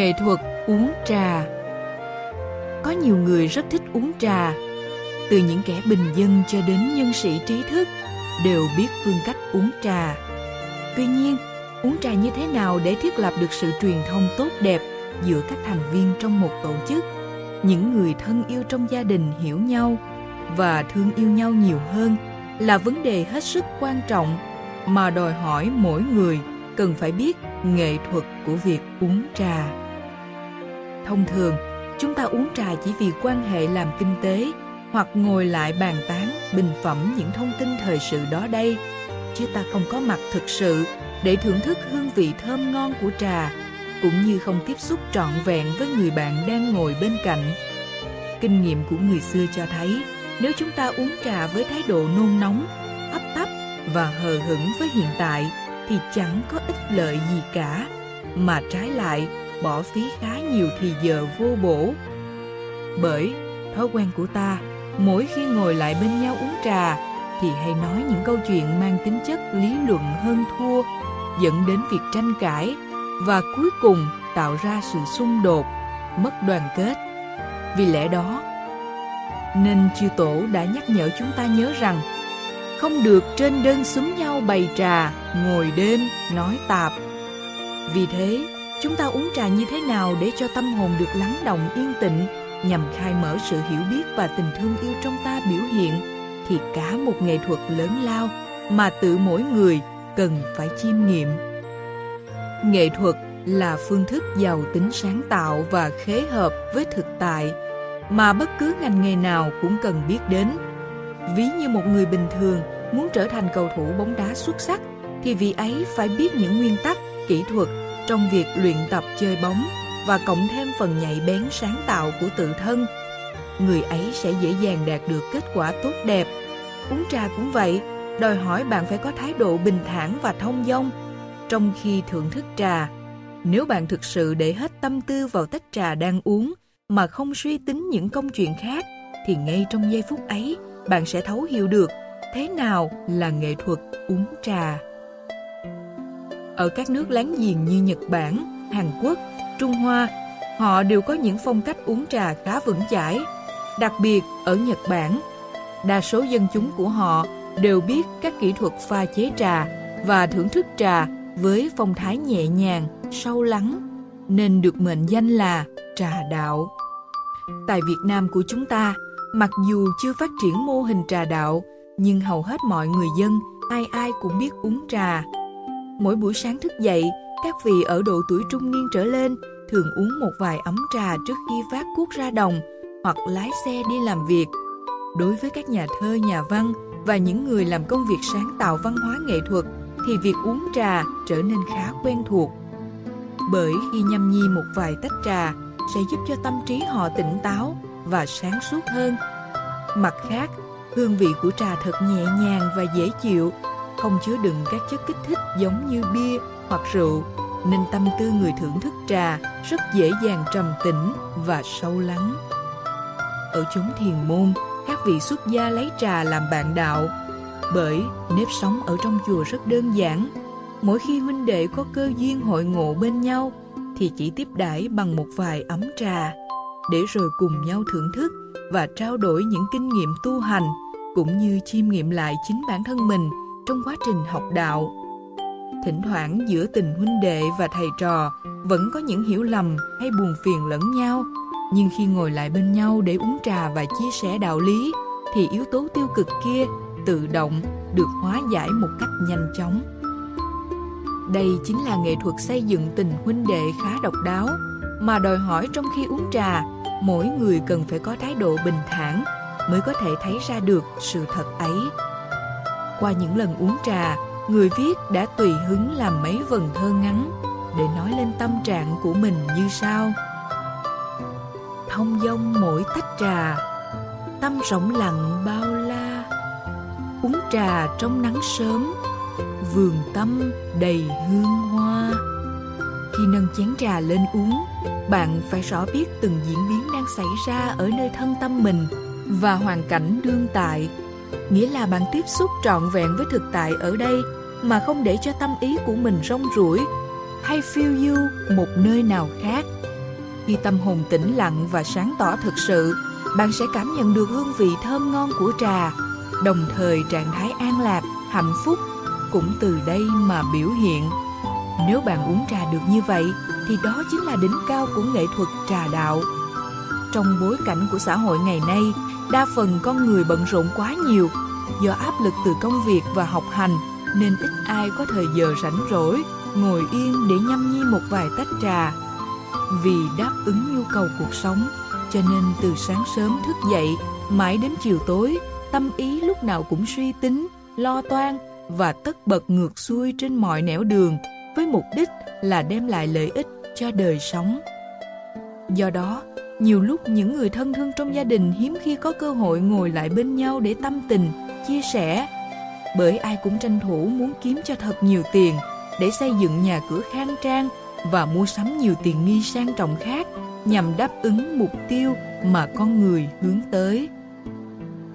Nghệ thuật uống trà. Có nhiều người rất thích uống trà. Từ những kẻ bình dân cho đến nhân sĩ trí thức Đều biết phương cách uống trà. Tuy nhiên, uống trà như thế nào để thiết lập được sự truyền thông tốt đẹp giữa các thành viên trong một tổ chức? Những người thân yêu trong gia đình hiểu nhau và thương yêu nhau nhiều hơn là vấn đề hết sức quan trọng mà đòi hỏi mỗi người cần phải biết nghệ thuật của việc uống trà. Thông thường, chúng ta uống trà chỉ vì quan hệ làm kinh tế hoặc ngồi lại bàn tán bình phẩm những thông tin thời sự đó đây, chứ ta không có mặt thực sự để thưởng thức hương vị thơm ngon của trà cũng như không tiếp xúc trọn vẹn với người bạn đang ngồi bên cạnh. Kinh nghiệm của người xưa cho thấy, nếu chúng ta uống trà với thái độ nôn nóng, hấp tấp và hờ hững với hiện tại thì chẳng có ích lợi gì cả, mà trái lại bỏ phí khá nhiều thì giờ vô bổ. Bởi thói quen của ta, mỗi khi ngồi lại bên nhau uống trà thì hay nói những câu chuyện mang tính chất lý luận hơn thua, dẫn đến việc tranh cãi và cuối cùng tạo ra sự xung đột, mất đoàn kết. Vì lẽ đó, nên chư tổ đã nhắc nhở chúng ta nhớ rằng không được trên đơn xúm nhau bày trà, ngồi đêm, nói tạp. Vì thế, chúng ta uống trà như thế nào để cho tâm hồn được lắng động, yên tĩnh, nhằm khai mở sự hiểu biết và tình thương yêu trong ta biểu hiện, thì cả một nghệ thuật lớn lao mà tự mỗi người cần phải chiêm nghiệm. Nghệ thuật là phương thức giàu tính sáng tạo và khế hợp với thực tại mà bất cứ ngành nghề nào cũng cần biết đến. Ví như một người bình thường muốn trở thành cầu thủ bóng đá xuất sắc, thì vị ấy phải biết những nguyên tắc, kỹ thuật trong việc luyện tập chơi bóng và cộng thêm phần nhạy bén sáng tạo của tự thân người ấy sẽ dễ dàng đạt được kết quả tốt đẹp uống trà cũng vậy đòi hỏi bạn phải có thái độ bình thản và thông dong trong khi thưởng thức trà. Nếu bạn thực sự để hết tâm tư vào tách trà đang uống mà không suy tính những công chuyện khác, thì ngay trong giây phút ấy, bạn sẽ thấu hiểu được thế nào là nghệ thuật uống trà. Ở các nước láng giềng như Nhật Bản, Hàn Quốc, Trung Hoa, họ đều có những phong cách uống trà khá vững chãi. Đặc biệt ở Nhật Bản, đa số dân chúng của họ đều biết các kỹ thuật pha chế trà và thưởng thức trà với phong thái nhẹ nhàng, sâu lắng, nên được mệnh danh là trà đạo. Tại Việt Nam của chúng ta, mặc dù chưa phát triển mô hình trà đạo, nhưng hầu hết mọi người dân ai ai cũng biết uống trà. Mỗi buổi sáng thức dậy, các vị ở độ tuổi trung niên trở lên thường uống một vài ấm trà trước khi vác cuốc ra đồng hoặc lái xe đi làm việc. Đối với các nhà thơ, nhà văn và những người làm công việc sáng tạo văn hóa nghệ thuật thì việc uống trà trở nên khá quen thuộc. Bởi khi nhâm nhi một vài tách trà sẽ giúp cho tâm trí họ tỉnh táo và sáng suốt hơn. Mặt khác, hương vị của trà thật nhẹ nhàng và dễ chịu, không chứa đựng các chất kích thích giống như bia hoặc rượu, nên tâm tư người thưởng thức trà rất dễ dàng trầm tĩnh và sâu lắng. Ở chốn thiền môn, các vị xuất gia lấy trà làm bạn đạo bởi nếp sống ở trong chùa rất đơn giản. Mỗi khi huynh đệ có cơ duyên hội ngộ bên nhau thì chỉ tiếp đãi bằng một vài ấm trà để rồi cùng nhau thưởng thức và trao đổi những kinh nghiệm tu hành cũng như chiêm nghiệm lại chính bản thân mình trong quá trình học đạo. Thỉnh thoảng giữa tình huynh đệ và thầy trò vẫn có những hiểu lầm hay buồn phiền lẫn nhau, nhưng khi ngồi lại bên nhau để uống trà và chia sẻ đạo lý thì yếu tố tiêu cực kia tự động được hóa giải một cách nhanh chóng. Đây chính là nghệ thuật xây dựng tình huynh đệ khá độc đáo mà đòi hỏi trong khi uống trà, mỗi người cần phải có thái độ bình thản mới có thể thấy ra được sự thật ấy. Qua những lần uống trà, người viết đã tùy hứng làm mấy vần thơ ngắn để nói lên tâm trạng của mình như sau. Thông dong mỗi tách trà, tâm rộng lặng bao la. Uống trà trong nắng sớm vườn tâm đầy hương hoa. Khi nâng chén trà lên uống bạn phải rõ biết từng diễn biến đang xảy ra ở nơi thân tâm mình và hoàn cảnh đương tại nghĩa là bạn tiếp xúc trọn vẹn với thực tại ở đây mà không để cho tâm ý của mình rong ruổi hay phiêu du một nơi nào khác Khi tâm hồn tĩnh lặng và sáng tỏ thực sự, bạn sẽ cảm nhận được hương vị thơm ngon của trà, đồng thời trạng thái an lạc, hạnh phúc cũng từ đây mà biểu hiện. Nếu bạn uống trà được như vậy, thì đó chính là đỉnh cao của nghệ thuật trà đạo. Trong bối cảnh của xã hội ngày nay, đa phần con người bận rộn quá nhiều do áp lực từ công việc và học hành nên ít ai có thời giờ rảnh rỗi ngồi yên để nhâm nhi một vài tách trà. Vì đáp ứng nhu cầu cuộc sống, cho nên từ sáng sớm thức dậy mãi đến chiều tối, tâm ý lúc nào cũng suy tính, lo toan và tất bật ngược xuôi trên mọi nẻo đường với mục đích là đem lại lợi ích cho đời sống. Do đó, nhiều lúc những người thân thương trong gia đình hiếm khi có cơ hội ngồi lại bên nhau để tâm tình, chia sẻ. Bởi ai cũng tranh thủ muốn kiếm cho thật nhiều tiền để xây dựng nhà cửa khang trang và mua sắm nhiều tiền nghi sang trọng khác nhằm đáp ứng mục tiêu mà con người hướng tới.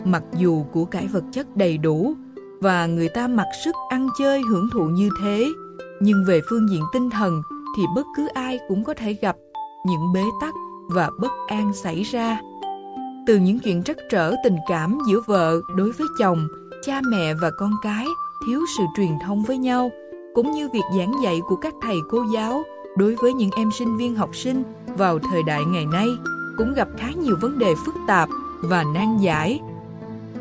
Mặc dù của cải vật chất đầy đủ và người ta mặc sức ăn chơi hưởng thụ như thế, nhưng về phương diện tinh thần thì bất cứ ai cũng có thể gặp những bế tắc và bất an xảy ra. Từ những chuyện trắc trở tình cảm giữa vợ đối với chồng, cha mẹ và con cái thiếu sự truyền thông với nhau, cũng như việc giảng dạy của các thầy cô giáo đối với những em sinh viên học sinh vào thời đại ngày nay cũng gặp khá nhiều vấn đề phức tạp và nan giải.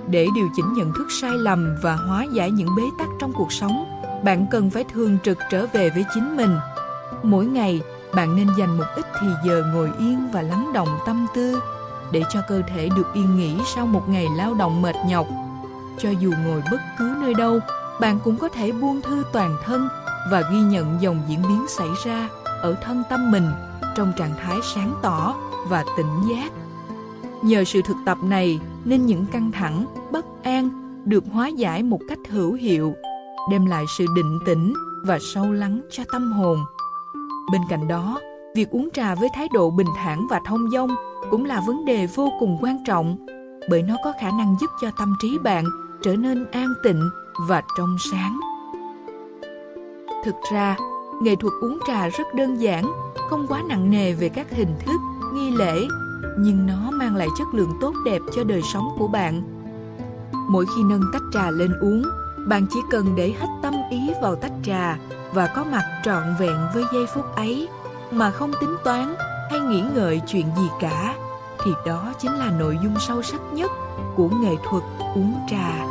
Để điều chỉnh nhận thức sai lầm và hóa giải những bế tắc trong cuộc sống, bạn cần phải thường trực trở về với chính mình. Mỗi ngày, bạn nên dành một ít thì giờ ngồi yên và lắng động tâm tư để cho cơ thể được yên nghỉ sau một ngày lao động mệt nhọc. Cho dù ngồi bất cứ nơi đâu, bạn cũng có thể buông thư toàn thân và ghi nhận dòng diễn biến xảy ra ở thân tâm mình trong trạng thái sáng tỏ và tỉnh giác. Nhờ sự thực tập này nên những căng thẳng, bất an được hóa giải một cách hữu hiệu, đem lại sự định tĩnh và sâu lắng cho tâm hồn. Bên cạnh đó, việc uống trà với thái độ bình thản và thông dong cũng là vấn đề vô cùng quan trọng bởi nó có khả năng giúp cho tâm trí bạn trở nên an tịnh và trong sáng. Thực ra, nghệ thuật uống trà rất đơn giản, không quá nặng nề về các hình thức, nghi lễ, nhưng nó mang lại chất lượng tốt đẹp cho đời sống của bạn. Mỗi khi nâng tách trà lên uống, bạn chỉ cần để hết tâm ý vào tách trà và có mặt trọn vẹn với giây phút ấy mà không tính toán hay nghĩ ngợi chuyện gì cả, thì đó chính là nội dung sâu sắc nhất của nghệ thuật uống trà.